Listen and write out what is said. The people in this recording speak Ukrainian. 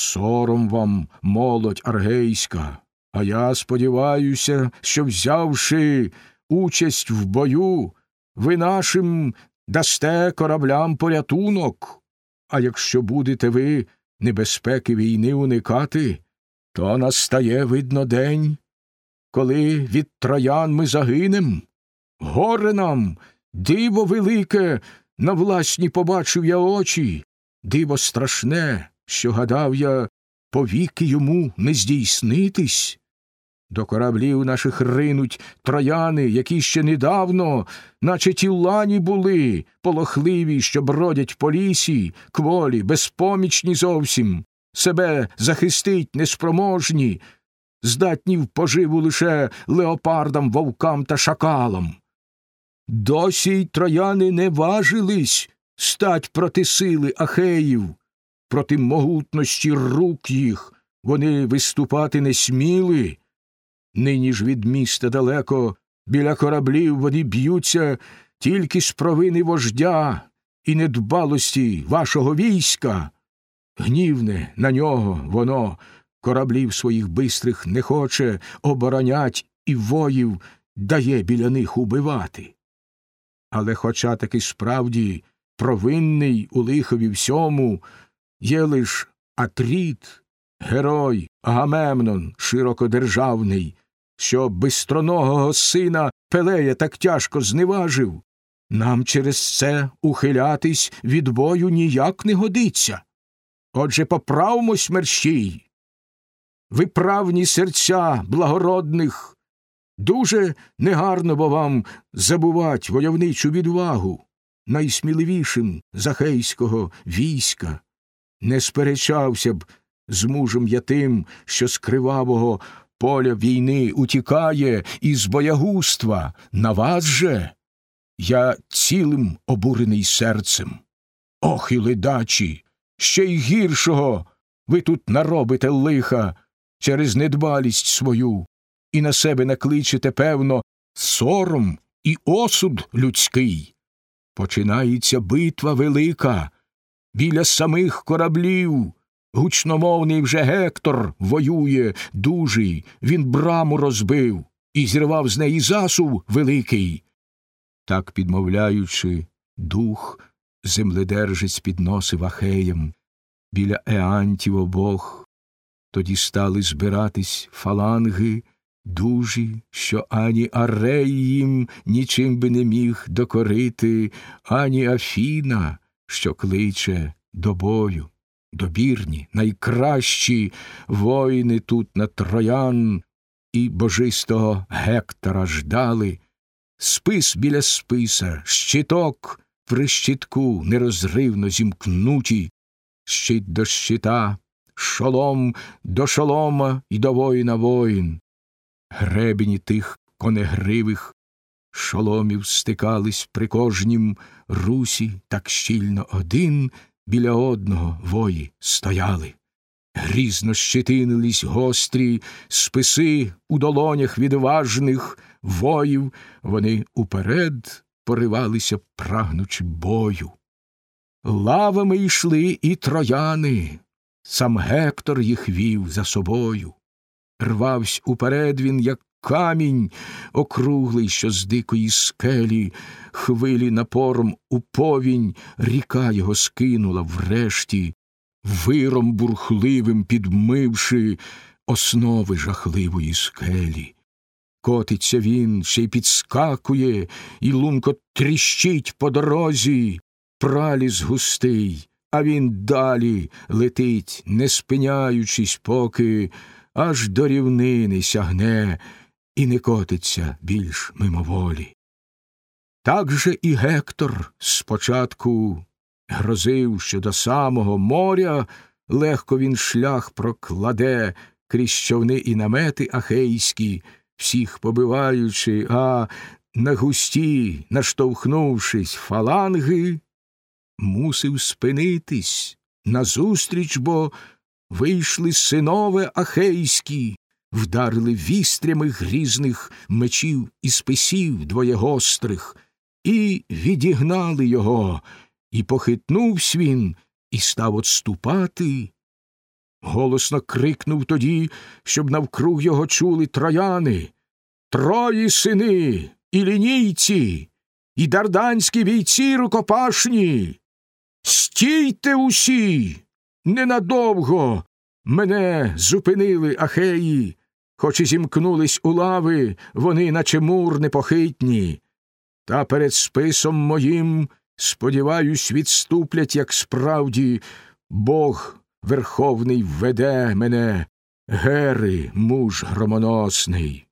Сором вам, молодь аргейська, а я сподіваюся, що, взявши участь в бою, ви нашим дасте кораблям порятунок. А якщо будете ви небезпеки війни уникати, то настає, видно, день, коли від троян ми загинем. Горе нам, диво велике, на власні побачив я очі, диво страшне, що гадав я повіки йому не здійснитись. До кораблів наших ринуть трояни, які ще недавно, наче ті лані були, полохливі, що бродять по лісі, кволі, безпомічні зовсім, себе захистить неспроможні, здатні в поживу лише леопардам, вовкам та шакалам. Досі й трояни не важились стать проти сили ахеїв, проти могутності рук їх вони виступати не сміли. Нині ж від міста далеко біля кораблів вони б'ються тільки з провини вождя і недбалості вашого війська. Гнівне на нього воно кораблів своїх бистрих не хоче оборонять і воїв дає біля них убивати. Але хоча таки справді провинний у лихові всьому, є лиш Атріт, герой Агамемнон широкодержавний, що бистроногого сина Пелея так тяжко зневажив, нам через це ухилятись від бою ніяк не годиться. Отже, поправмось мерщій. Виправні серця благородних, дуже негарно бо вам забувать войовничу відвагу найсміливішим захейського війська. Не сперечався б з мужем я тим, що з кривавого поля війни утікає із боягузтва на вас же. Я цілим обурений серцем. Ох і ледачі, ще й гіршого ви тут наробите лиха через недбалість свою, і на себе накличете, певно, сором і осуд людський. Починається битва велика біля самих кораблів. Гучномовний вже Гектор воює дужий, він браму розбив і зірвав з неї засув великий. Так, підмовляючи, дух земледержець підносив Ахеям біля Еантів обох. Тоді стали збиратись фаланги дужі, що ані Арей їм нічим би не міг докорити, ані Афіна, що кличе до бою. Добірні, найкращі воїни тут на троян і божистого Гектора ждали, спис біля списа, щиток при щитку нерозривно зімкнуті, щит до щита, шолом до шолома і до воїна воїн. Гребені тих конегривих шоломів стикались при кожнім русі так щільно один біля одного вої стояли. Грізно щетинились гострі списи у долонях відважних воїв, вони уперед поривалися, прагнучи бою. Лавами йшли і трояни, сам Гектор їх вів за собою. Рвавсь уперед він, як камінь, округлий, що з дикої скелі, хвилі напором у повінь, ріка його скинула врешті, виром бурхливим підмивши основи жахливої скелі. Котиться він, ще й підскакує, і лунко тріщить по дорозі, праліс густий, а він далі летить, не спиняючись, поки аж до рівнини сягне і не котиться більш мимоволі. Так же і Гектор спочатку грозив, що до самого моря легко він шлях прокладе крізь човни і намети ахейські, всіх побиваючи, а на густі, наштовхнувшись фаланги, мусив спинитись назустріч, бо вийшли синове ахейські, вдарили вістрями грізних мечів і списів двоєгострих, і відігнали його, і похитнувсь він, і став отступати, Голосно крикнув тоді, щоб навкруг його чули трояни. Трої сини, і лінійці, і дарданські бійці рукопашні. Стійте усі! Ненадовго мене зупинили ахеї, хоч і зімкнулись у лави, вони, наче мур непохитні. Та перед списом моїм, сподіваюсь, відступлять, як справді, Бог Верховний веде мене, гери, муж громоносний.